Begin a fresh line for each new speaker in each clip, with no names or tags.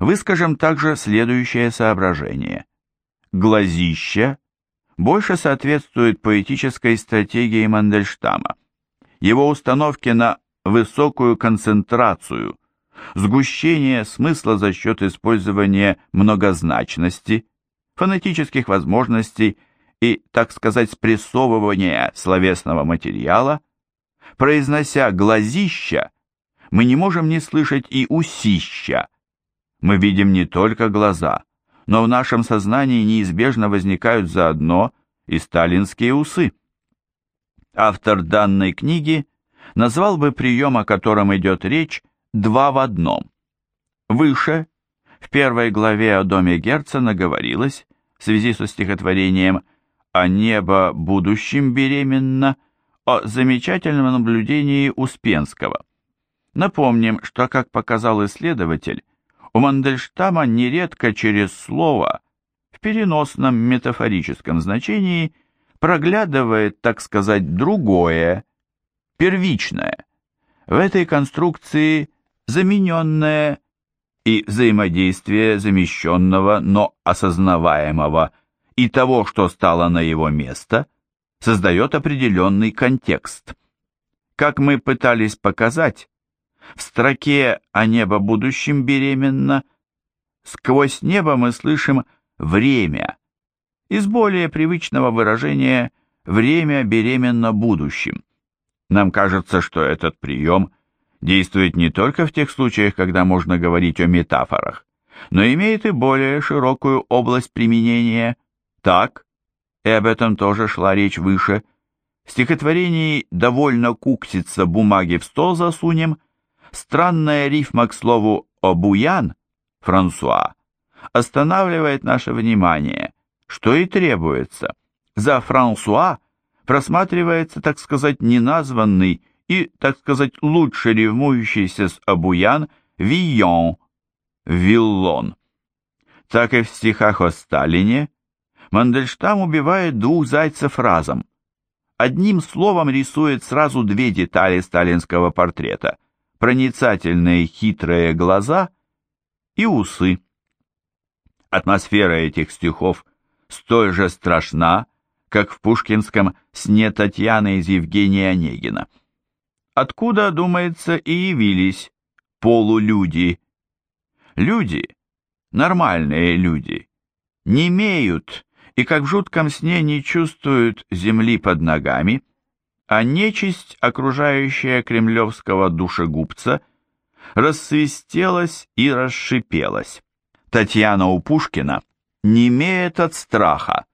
выскажем также следующее соображение. Глазища больше соответствует поэтической стратегии Мандельштама, его установке на высокую концентрацию, сгущение смысла за счет использования многозначности, фонетических возможностей и, так сказать, спрессовывания словесного материала, произнося глазища, мы не можем не слышать и усища. Мы видим не только глаза, но в нашем сознании неизбежно возникают заодно и сталинские усы. Автор данной книги назвал бы прием, о котором идет речь, два в одном. Выше, в первой главе о доме Герцена говорилось, в связи со стихотворением «О небо будущем беременно», о замечательном наблюдении Успенского. Напомним, что, как показал исследователь, у Мандельштама нередко через слово в переносном метафорическом значении проглядывает, так сказать, другое, первичное. В этой конструкции замененное и взаимодействие замещенного, но осознаваемого и того, что стало на его место, создает определенный контекст. Как мы пытались показать, в строке «О небо будущем беременно» сквозь небо мы слышим «время», из более привычного выражения «время беременно будущим». Нам кажется, что этот прием действует не только в тех случаях, когда можно говорить о метафорах, но имеет и более широкую область применения. Так, и об этом тоже шла речь выше, в стихотворении «Довольно кукситься бумаги в стол засунем» странная рифма к слову «обуян» Франсуа останавливает наше внимание, что и требуется. За Франсуа просматривается, так сказать, неназванный и, так сказать, лучше рифмующийся с обуян Вийон, Виллон. Так и в стихах о Сталине Мандельштам убивает двух зайцев разом. Одним словом рисует сразу две детали сталинского портрета – проницательные хитрые глаза и усы. Атмосфера этих стихов столь же страшна, как в пушкинском «Сне Татьяны» из Евгения Онегина. Откуда, думается, и явились полулюди. Люди, нормальные люди, не имеют и как в жутком сне не чувствуют земли под ногами, а нечисть, окружающая кремлевского душегубца, рассвистелась и расшипелась. Татьяна у Пушкина не имеет от страха,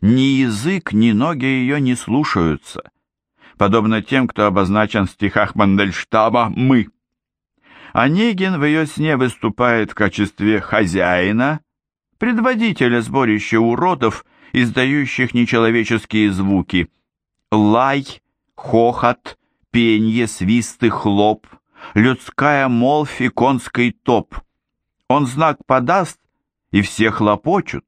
ни язык, ни ноги ее не слушаются, подобно тем, кто обозначен в стихах Мандельштама «мы». Онегин в ее сне выступает в качестве хозяина, предводителя сборища уродов, издающих нечеловеческие звуки. Лай, хохот, пенье, свисты, хлоп, людская молвь и конский топ. Он знак подаст, и все хлопочут.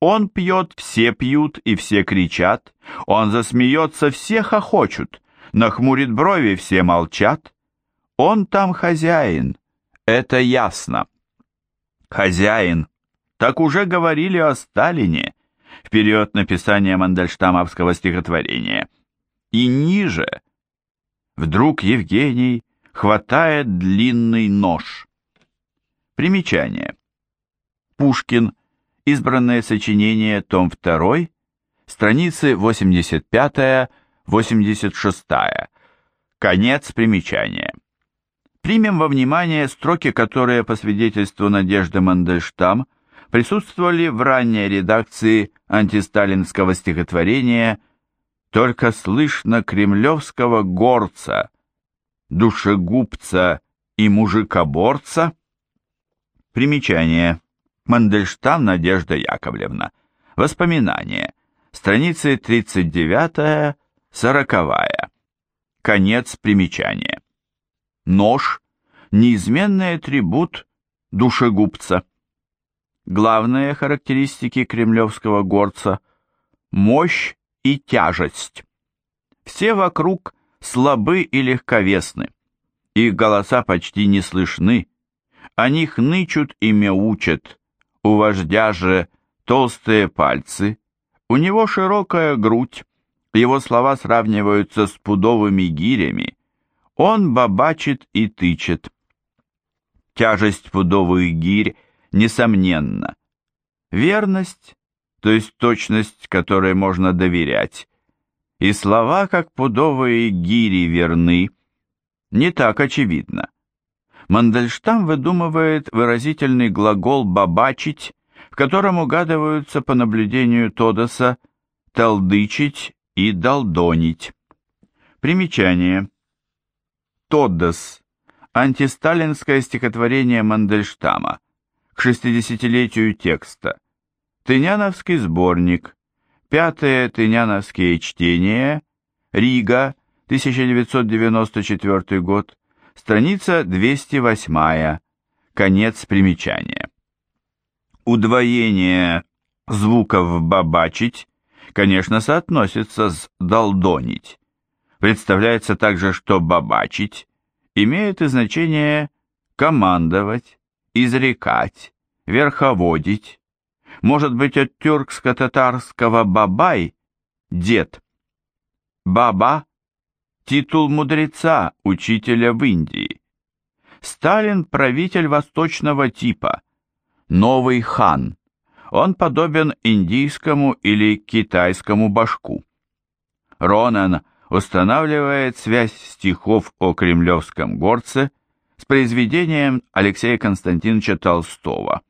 Он пьет, все пьют и все кричат. Он засмеется, все хохочут. Нахмурит брови, все молчат. Он там хозяин, это ясно. Хозяин, так уже говорили о Сталине в период написания мандельштамовского стихотворения. И ниже вдруг Евгений хватает длинный нож. Примечание. Пушкин Избранное сочинение, том 2, страницы 85-86. Конец примечания. Примем во внимание строки, которые, по свидетельству Надежды Мандельштам, присутствовали в ранней редакции антисталинского стихотворения «Только слышно кремлевского горца, душегубца и мужикоборца». Примечание. Мандельштам Надежда Яковлевна. Воспоминания. Страницы 39-40. Конец примечания. Нож – неизменный атрибут душегубца. Главные характеристики кремлевского горца – мощь и тяжесть. Все вокруг слабы и легковесны. Их голоса почти не слышны. О них нычут и мяучат, у вождя же толстые пальцы, у него широкая грудь, его слова сравниваются с пудовыми гирями, он бабачит и тычет. Тяжесть пудовых гирь несомненна. Верность, то есть точность, которой можно доверять, и слова, как пудовые гири, верны, не так очевидно. Мандельштам выдумывает выразительный глагол «бабачить», в котором угадываются, по наблюдению Тодоса, «толдычить» и «долдонить». Примечание. Тоддос. Антисталинское стихотворение Мандельштама. К 60-летию текста. Тыняновский сборник. Пятые Тыняновские чтения. Рига. 1994 год. Страница 208. Конец примечания. Удвоение звуков «бабачить» конечно, соотносится с «долдонить». Представляется также, что «бабачить» имеет и значение «командовать», «изрекать», «верховодить». Может быть, от тюркско-татарского «бабай» – «дед». «Баба» Титул мудреца, учителя в Индии. Сталин – правитель восточного типа, новый хан. Он подобен индийскому или китайскому башку. Ронан устанавливает связь стихов о кремлевском горце с произведением Алексея Константиновича Толстого.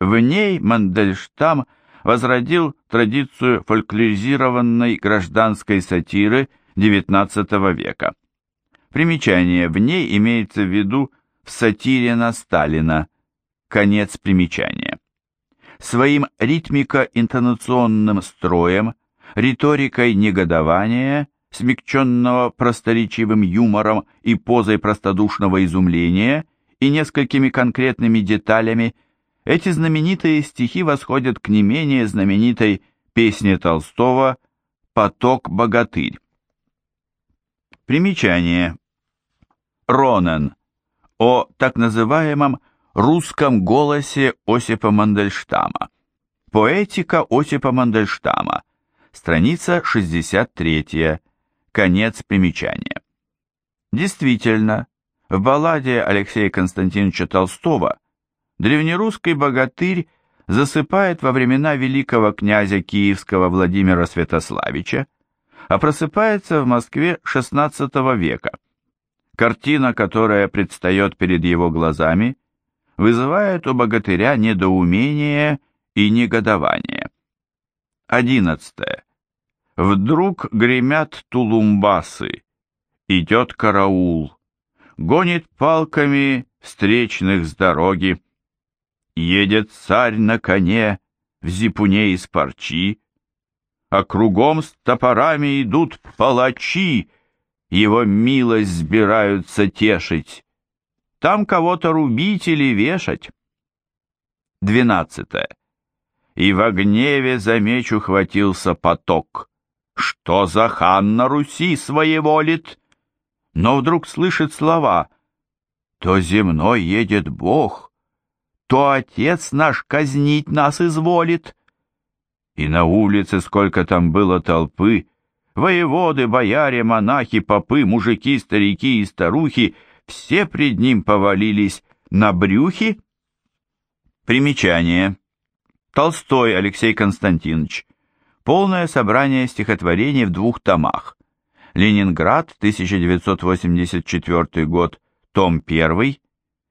В ней Мандельштам возродил традицию фольклоризированной гражданской сатиры – XIX века. Примечание в ней имеется в виду в сатире на Сталина. Конец примечания. Своим ритмико-интонационным строем, риторикой негодования, смягченного просторечивым юмором и позой простодушного изумления и несколькими конкретными деталями, эти знаменитые стихи восходят к не менее знаменитой песне Толстого «Поток-богатырь». Примечание. Ронен. О так называемом русском голосе Осипа Мандельштама. Поэтика Осипа Мандельштама. Страница 63. Конец примечания. Действительно, в балладе Алексея Константиновича Толстого древнерусский богатырь засыпает во времена великого князя Киевского Владимира Святославича, а просыпается в Москве XVI века. Картина, которая предстает перед его глазами, вызывает у богатыря недоумение и негодование. 11. Вдруг гремят тулумбасы, идет караул, гонит палками встречных с дороги, едет царь на коне в зипуне из парчи, а кругом с топорами идут палачи, его милость сбираются тешить. Там кого-то рубить или вешать. Двенадцатое. И в гневе за меч ухватился поток. Что за хан на Руси своеволит? Но вдруг слышит слова. То земной едет Бог, то Отец наш казнить нас изволит. И на улице сколько там было толпы, воеводы, бояре, монахи, попы, мужики, старики и старухи, все пред ним повалились на брюхи. Примечание. Толстой Алексей Константинович. Полное собрание стихотворений в двух томах. Ленинград, 1984 год, том 1.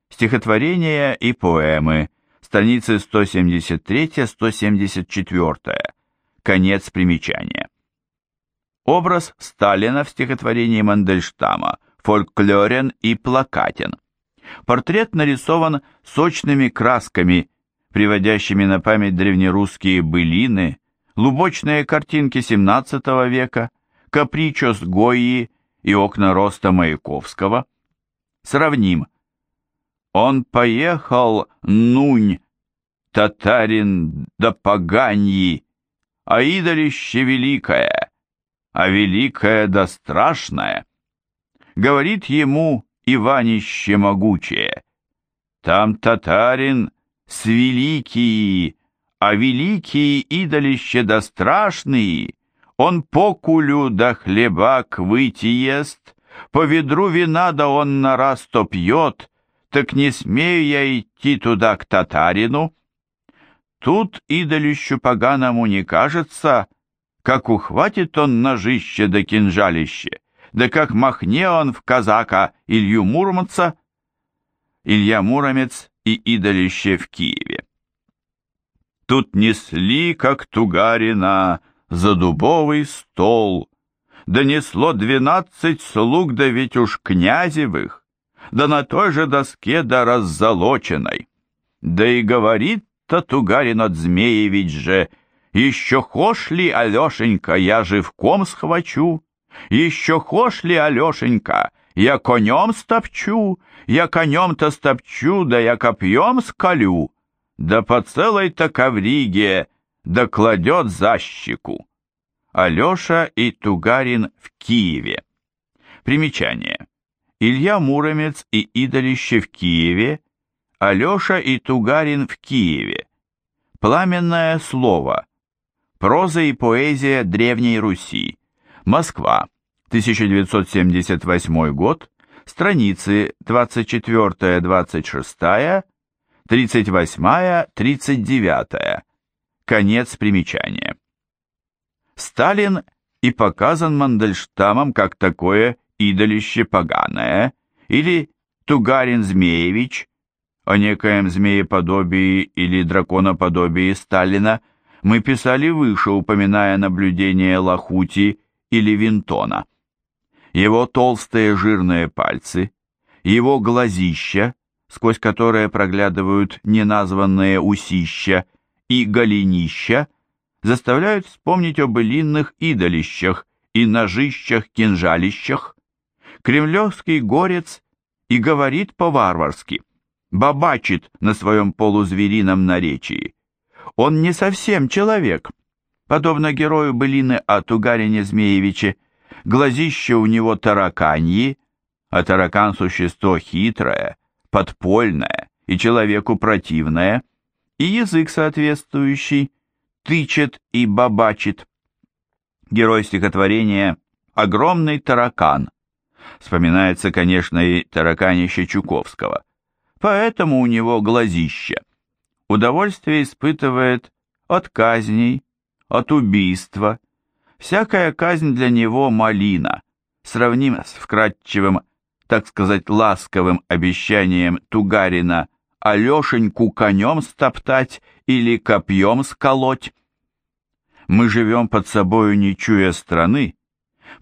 Стихотворения и поэмы страницы 173-174, конец примечания. Образ Сталина в стихотворении Мандельштама фольклорен и плакатен. Портрет нарисован сочными красками, приводящими на память древнерусские былины, лубочные картинки XVII века, капричо с Гойи и окна роста Маяковского. Сравним он поехал, нунь, татарин да поганьи, а идолище великое, а великое да страшное. Говорит ему Иванище могучее, Там татарин с великие, а великие идолище да страшные, он по кулю да хлебак выйти ест, по ведру вина да он на раз то пьет, так не смею я идти туда к татарину. Тут идолищу поганому не кажется, как ухватит он ножище да кинжалище, да как махне он в казака Илью Муромца, Илья Муромец и идолище в Киеве. Тут несли, как тугарина, за дубовый стол, донесло двенадцать слуг, да ведь уж князевых, да на той же доске да раззолоченной. Да и говорит-то Тугарин от Змеевич же, еще хошь ли, Алешенька, я живком схвачу, еще хошь ли, Алешенька, я конем стопчу, я конем-то стопчу, да я копьем скалю, да по целой-то ковриге, да кладет за щеку. Алеша и Тугарин в Киеве. Примечание. Илья Муромец и Идолище в Киеве, Алеша и Тугарин в Киеве. Пламенное слово. Проза и поэзия Древней Руси. Москва. 1978 год. Страницы 24-26, 38-39. Конец примечания. Сталин и показан Мандельштамом как такое идолище поганое, или Тугарин-Змеевич, о некоем змееподобии или драконоподобии Сталина, мы писали выше, упоминая наблюдение Лахути или Винтона. Его толстые жирные пальцы, его глазища, сквозь которые проглядывают неназванные усища, и голенища, заставляют вспомнить о былинных идолищах и ножищах-кинжалищах, Кремлевский горец и говорит по-варварски, бабачит на своем полузверином наречии. Он не совсем человек. Подобно герою былины о Тугарине Змеевиче, глазище у него тараканьи, а таракан – существо хитрое, подпольное и человеку противное, и язык соответствующий, тычет и бабачит. Герой стихотворения – огромный таракан, Вспоминается, конечно, и тараканище Чуковского. Поэтому у него глазище. Удовольствие испытывает от казней, от убийства. Всякая казнь для него малина, сравнима с вкрадчивым, так сказать, ласковым обещанием Тугарина Алешеньку конем стоптать или копьем сколоть. Мы живем под собою, не чуя страны,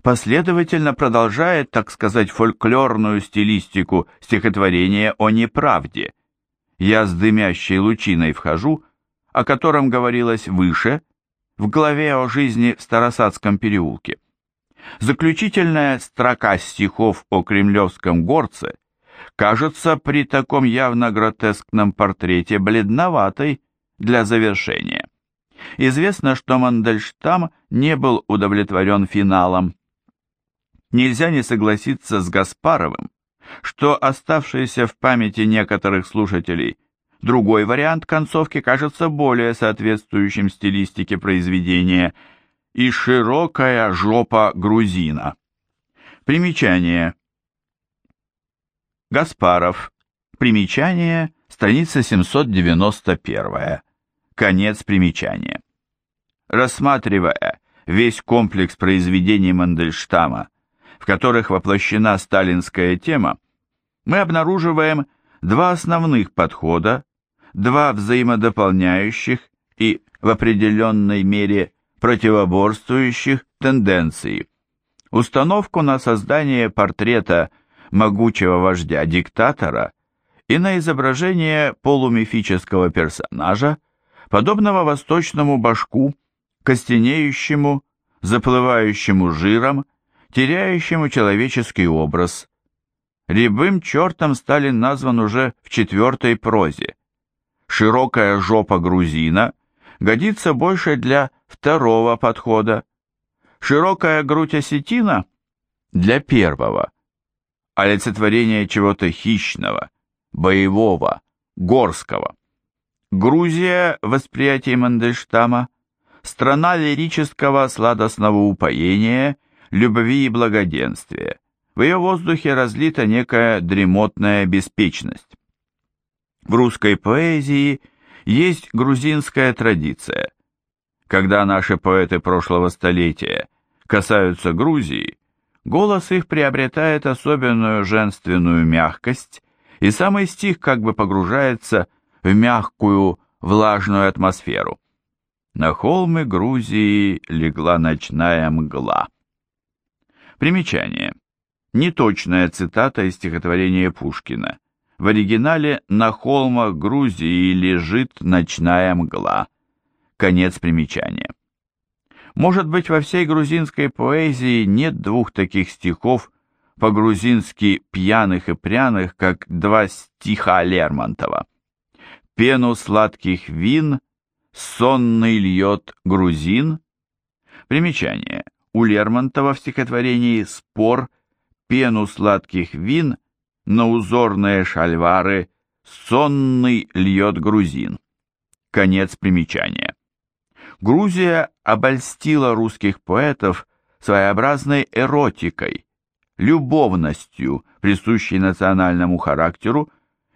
последовательно продолжает, так сказать, фольклорную стилистику стихотворения о неправде. Я с дымящей лучиной вхожу, о котором говорилось выше, в главе о жизни в Старосадском переулке. Заключительная строка стихов о кремлевском горце кажется при таком явно гротескном портрете бледноватой для завершения. Известно, что Мандельштам не был удовлетворен финалом нельзя не согласиться с Гаспаровым, что оставшийся в памяти некоторых слушателей другой вариант концовки кажется более соответствующим стилистике произведения и широкая жопа грузина. Примечание. Гаспаров. Примечание. Страница 791. Конец примечания. Рассматривая весь комплекс произведений Мандельштама в которых воплощена сталинская тема, мы обнаруживаем два основных подхода, два взаимодополняющих и в определенной мере противоборствующих тенденции. Установку на создание портрета могучего вождя-диктатора и на изображение полумифического персонажа, подобного восточному башку, костенеющему, заплывающему жиром теряющему человеческий образ. Рябым чертом Сталин назван уже в четвертой прозе. Широкая жопа грузина годится больше для второго подхода. Широкая грудь осетина для первого. Олицетворение чего-то хищного, боевого, Горского. Грузия в восприятии Мандельштама – страна лирического сладостного упоения, любви и благоденствия. В ее воздухе разлита некая дремотная беспечность. В русской поэзии есть грузинская традиция. Когда наши поэты прошлого столетия касаются Грузии, голос их приобретает особенную женственную мягкость, и самый стих как бы погружается в мягкую, влажную атмосферу. На холмы Грузии легла ночная мгла. Примечание. Неточная цитата из стихотворения Пушкина. В оригинале «На холмах Грузии лежит ночная мгла». Конец примечания. Может быть, во всей грузинской поэзии нет двух таких стихов по-грузински пьяных и пряных, как два стиха Лермонтова. «Пену сладких вин, сонный льет грузин». Примечание. У Лермонтова в стихотворении «Спор» пену сладких вин на узорные шальвары сонный льет грузин. Конец примечания. Грузия обольстила русских поэтов своеобразной эротикой, любовностью, присущей национальному характеру,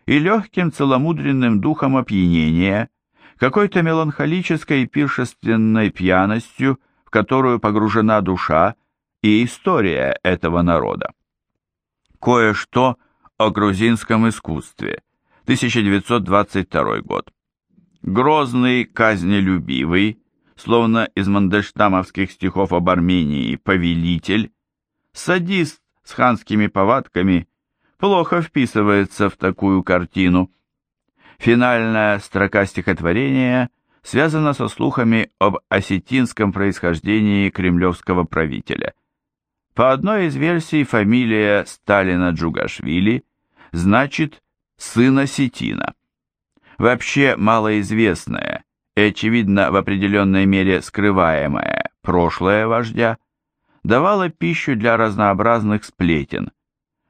и легким целомудренным духом опьянения, какой-то меланхолической пиршественной пьяностью, в которую погружена душа и история этого народа. Кое-что о грузинском искусстве, 1922 год. Грозный, казнелюбивый, словно из мандельштамовских стихов об Армении, повелитель, садист с ханскими повадками, плохо вписывается в такую картину. Финальная строка стихотворения связана со слухами об осетинском происхождении кремлевского правителя. По одной из версий фамилия Сталина Джугашвили значит «сын осетина». Вообще малоизвестная и, очевидно, в определенной мере скрываемое прошлое вождя давало пищу для разнообразных сплетен.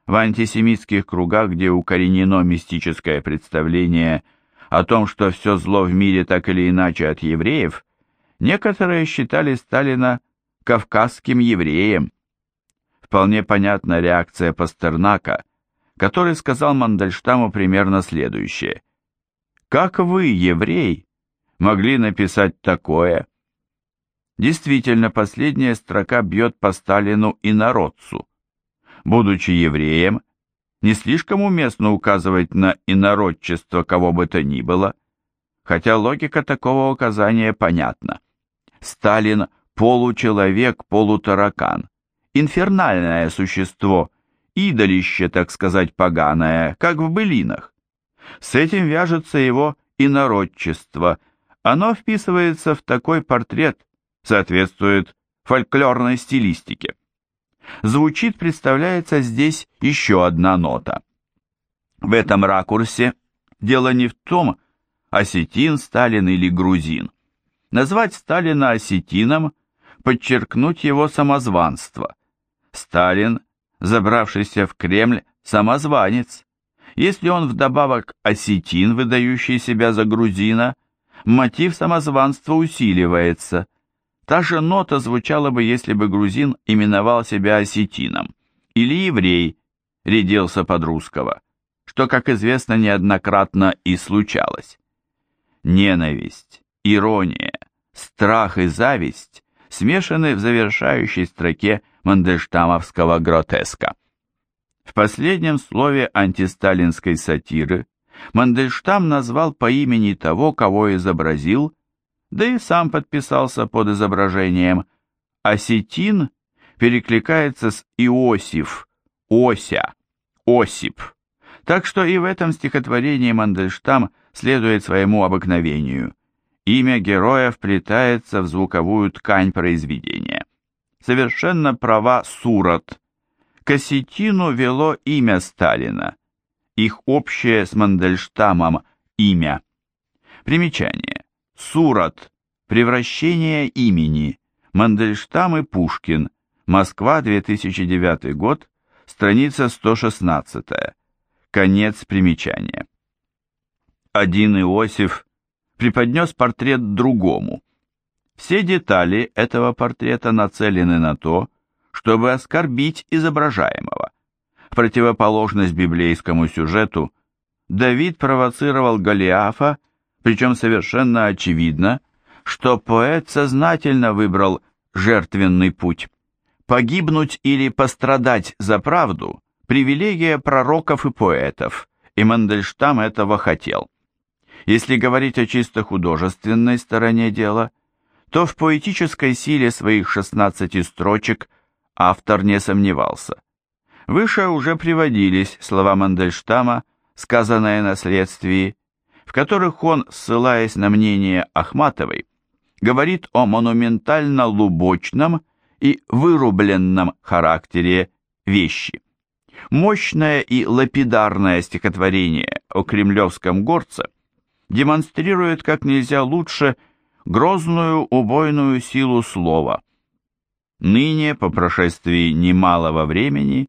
В антисемитских кругах, где укоренено мистическое представление о том, что все зло в мире так или иначе от евреев, некоторые считали Сталина кавказским евреем. Вполне понятна реакция Пастернака, который сказал Мандельштаму примерно следующее. «Как вы, еврей, могли написать такое. Действительно, последняя строка бьет по Сталину и народцу. Будучи евреем, не слишком уместно указывать на инородчество кого бы то ни было, хотя логика такого указания понятна. Сталин – получеловек, полутаракан, инфернальное существо, идолище, так сказать, поганое, как в былинах. С этим вяжется его инородчество, оно вписывается в такой портрет, соответствует фольклорной стилистике. Звучит, представляется здесь еще одна нота. В этом ракурсе дело не в том, осетин Сталин или грузин. Назвать Сталина осетином, подчеркнуть его самозванство. Сталин, забравшийся в Кремль, самозванец. Если он вдобавок осетин, выдающий себя за грузина, мотив самозванства усиливается. Та же нота звучала бы, если бы грузин именовал себя осетином, или еврей рядился под русского, что, как известно, неоднократно и случалось. Ненависть, ирония, страх и зависть смешаны в завершающей строке мандельштамовского гротеска. В последнем слове антисталинской сатиры Мандельштам назвал по имени того, кого изобразил, да и сам подписался под изображением. Осетин перекликается с Иосиф, Ося, Осип. Так что и в этом стихотворении Мандельштам следует своему обыкновению. Имя героя вплетается в звуковую ткань произведения. Совершенно права Сурат. К осетину вело имя Сталина – их общее с Мандельштамом имя. Примечание. Сурат. Превращение имени. Мандельштам и Пушкин. Москва, 2009 год. Страница 116. Конец примечания. один Иосиф преподнес портрет другому. Все детали этого портрета нацелены на то, чтобы оскорбить изображаемого. В противоположность библейскому сюжету, Давид провоцировал Голиафа, причем совершенно очевидно, что поэт сознательно выбрал жертвенный путь. Погибнуть или пострадать за правду – привилегия пророков и поэтов, и Мандельштам этого хотел. Если говорить о чисто художественной стороне дела, то в поэтической силе своих 16 строчек автор не сомневался. Выше уже приводились слова Мандельштама, сказанные на следствии, в которых он, ссылаясь на мнение Ахматовой, говорит о монументально-лубочном и вырубленном характере вещи. Мощное и лапидарное стихотворение о кремлевском горце демонстрирует как нельзя лучше грозную убойную силу слова. Ныне, по прошествии немалого времени,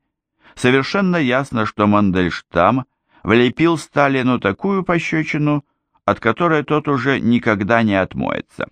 совершенно ясно, что Мандельштам влепил Сталину такую пощечину, от которой тот уже никогда не отмоется.